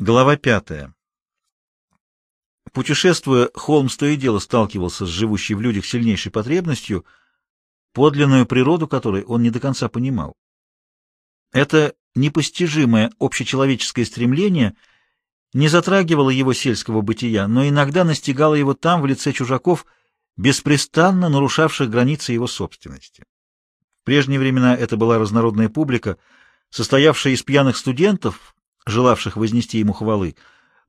Глава пятая. Путешествуя, Холмс то и дело сталкивался с живущей в людях сильнейшей потребностью, подлинную природу которой он не до конца понимал. Это непостижимое общечеловеческое стремление не затрагивало его сельского бытия, но иногда настигало его там, в лице чужаков, беспрестанно нарушавших границы его собственности. В прежние времена это была разнородная публика, состоявшая из пьяных студентов, желавших вознести ему хвалы,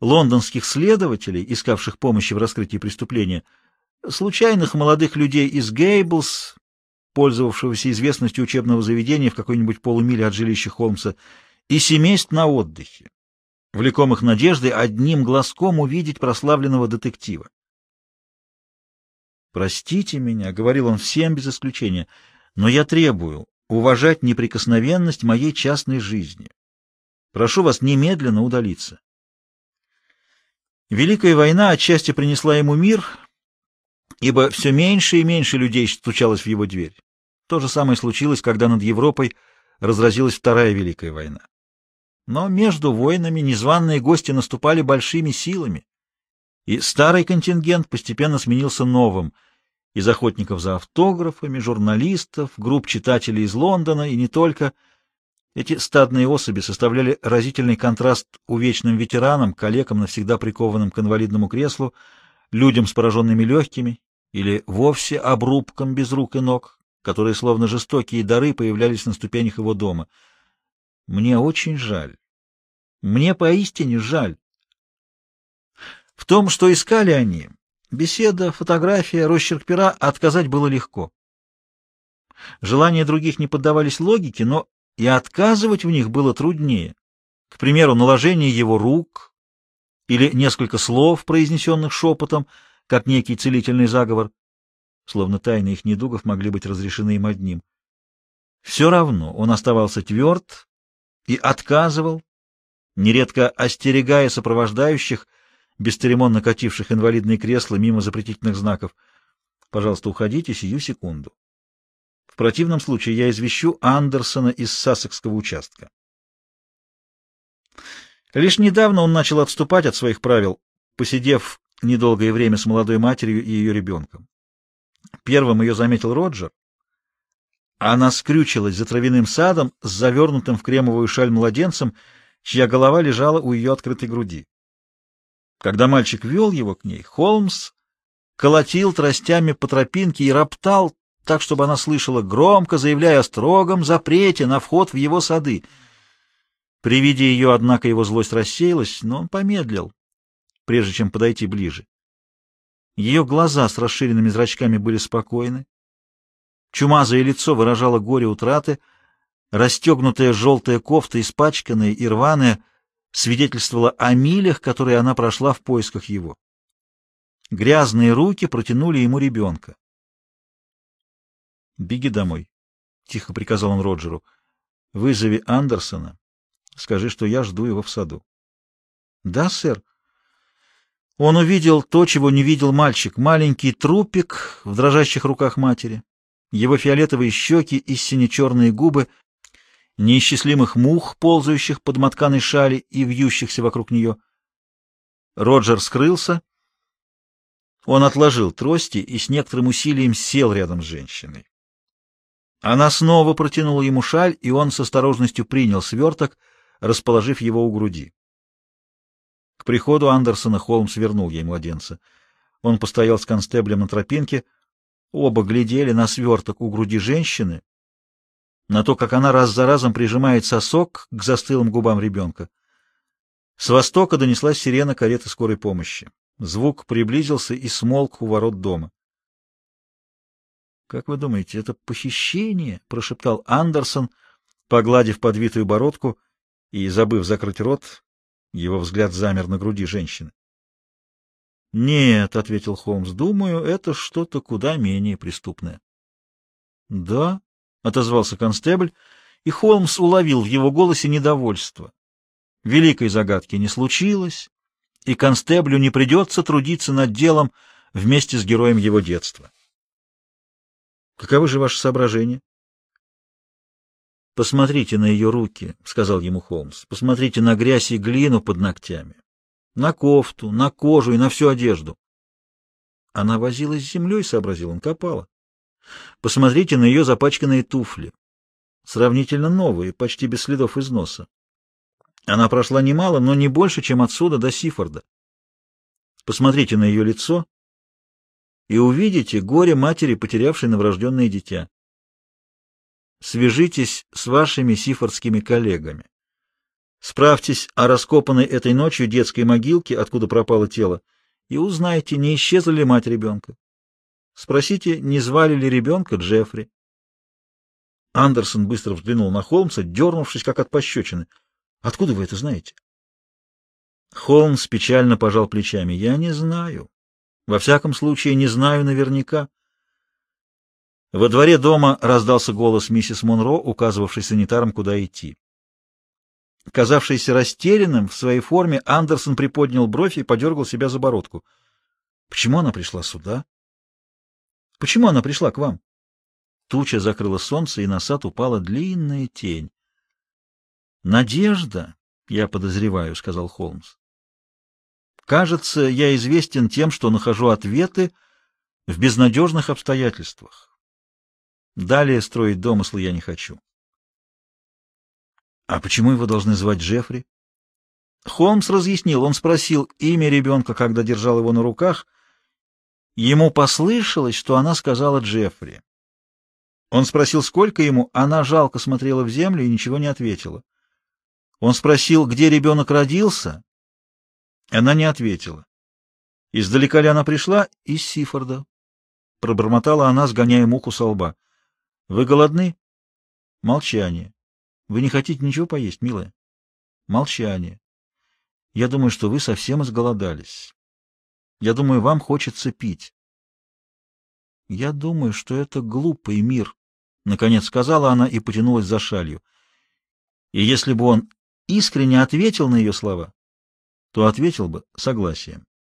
лондонских следователей, искавших помощи в раскрытии преступления, случайных молодых людей из Гейблс, пользовавшегося известностью учебного заведения в какой-нибудь полумиле от жилища Холмса, и семейств на отдыхе, влекомых надеждой одним глазком увидеть прославленного детектива. «Простите меня», — говорил он всем без исключения, — «но я требую уважать неприкосновенность моей частной жизни. Прошу вас немедленно удалиться. Великая война отчасти принесла ему мир, ибо все меньше и меньше людей стучалось в его дверь. То же самое случилось, когда над Европой разразилась Вторая Великая война. Но между войнами незваные гости наступали большими силами, и старый контингент постепенно сменился новым — из охотников за автографами, журналистов, групп читателей из Лондона и не только — эти стадные особи составляли разительный контраст увечным ветеранам, коллегам, навсегда прикованным к инвалидному креслу, людям с пораженными легкими или вовсе обрубком без рук и ног, которые, словно жестокие дары, появлялись на ступенях его дома. Мне очень жаль. Мне поистине жаль. В том, что искали они, беседа, фотография, росчерк пера, отказать было легко. Желания других не поддавались логике, но и отказывать в них было труднее. К примеру, наложение его рук или несколько слов, произнесенных шепотом, как некий целительный заговор, словно тайны их недугов могли быть разрешены им одним. Все равно он оставался тверд и отказывал, нередко остерегая сопровождающих, бесцеремонно кативших инвалидные кресла мимо запретительных знаков. «Пожалуйста, уходите сию секунду» противном случае я извещу Андерсона из Сассекского участка. Лишь недавно он начал отступать от своих правил, посидев недолгое время с молодой матерью и ее ребенком. Первым ее заметил Роджер. Она скрючилась за травяным садом с завернутым в кремовую шаль младенцем, чья голова лежала у ее открытой груди. Когда мальчик вел его к ней, Холмс колотил тростями по тропинке и роптал, так, чтобы она слышала, громко заявляя о строгом запрете на вход в его сады. При виде ее, однако, его злость рассеялась, но он помедлил, прежде чем подойти ближе. Ее глаза с расширенными зрачками были спокойны. Чумазое лицо выражало горе утраты, расстегнутая желтая кофта, испачканная и рваная, свидетельствовала о милях, которые она прошла в поисках его. Грязные руки протянули ему ребенка. «Беги домой», — тихо приказал он Роджеру. «Вызови Андерсона. Скажи, что я жду его в саду». «Да, сэр». Он увидел то, чего не видел мальчик. Маленький трупик в дрожащих руках матери. Его фиолетовые щеки и сине-черные губы, неисчислимых мух, ползающих под мотканой шали и вьющихся вокруг нее. Роджер скрылся. Он отложил трости и с некоторым усилием сел рядом с женщиной. Она снова протянула ему шаль, и он с осторожностью принял сверток, расположив его у груди. К приходу Андерсона Холмс вернул ей младенца. Он постоял с констеблем на тропинке. Оба глядели на сверток у груди женщины, на то, как она раз за разом прижимает сосок к застылым губам ребенка. С востока донеслась сирена кареты скорой помощи. Звук приблизился и смолк у ворот дома. Как вы думаете, это похищение? прошептал Андерсон, погладив подвитую бородку и забыв закрыть рот. Его взгляд замер на груди женщины. Нет, ответил Холмс. Думаю, это что-то куда менее преступное. Да, отозвался констебль, и Холмс уловил в его голосе недовольство. Великой загадки не случилось, и констеблю не придется трудиться над делом вместе с героем его детства. Каковы же ваши соображения? «Посмотрите на ее руки», — сказал ему Холмс. «Посмотрите на грязь и глину под ногтями, на кофту, на кожу и на всю одежду». Она возилась с землей, — сообразил он, — копала. Посмотрите на ее запачканные туфли. Сравнительно новые, почти без следов износа. Она прошла немало, но не больше, чем отсюда до Сифорда. Посмотрите на ее лицо и увидите горе матери, потерявшей новорожденное дитя. Свяжитесь с вашими сифордскими коллегами. Справьтесь о раскопанной этой ночью детской могилке, откуда пропало тело, и узнайте, не исчезла ли мать ребенка. Спросите, не звали ли ребенка Джеффри. Андерсон быстро взглянул на Холмса, дернувшись, как от пощечины. — Откуда вы это знаете? Холмс печально пожал плечами. — Я не знаю. Во всяком случае, не знаю наверняка. Во дворе дома раздался голос миссис Монро, указывавший санитарам, куда идти. Казавшийся растерянным в своей форме, Андерсон приподнял бровь и подергал себя за бородку. Почему она пришла сюда? Почему она пришла к вам? Туча закрыла солнце, и на сад упала длинная тень. «Надежда, я подозреваю», — сказал Холмс. «Кажется, я известен тем, что нахожу ответы в безнадежных обстоятельствах. Далее строить домыслы я не хочу. А почему его должны звать Джеффри? Холмс разъяснил. Он спросил имя ребенка, когда держал его на руках. Ему послышалось, что она сказала Джеффри. Он спросил, сколько ему. Она жалко смотрела в землю и ничего не ответила. Он спросил, где ребенок родился. Она не ответила. Издалека ли она пришла? Из Сифорда. Пробормотала она, сгоняя муку со лба. Вы голодны? Молчание. Вы не хотите ничего поесть, милая? Молчание. Я думаю, что вы совсем изголодались. Я думаю, вам хочется пить. Я думаю, что это глупый мир, — наконец сказала она и потянулась за шалью. И если бы он искренне ответил на ее слова, то ответил бы согласием.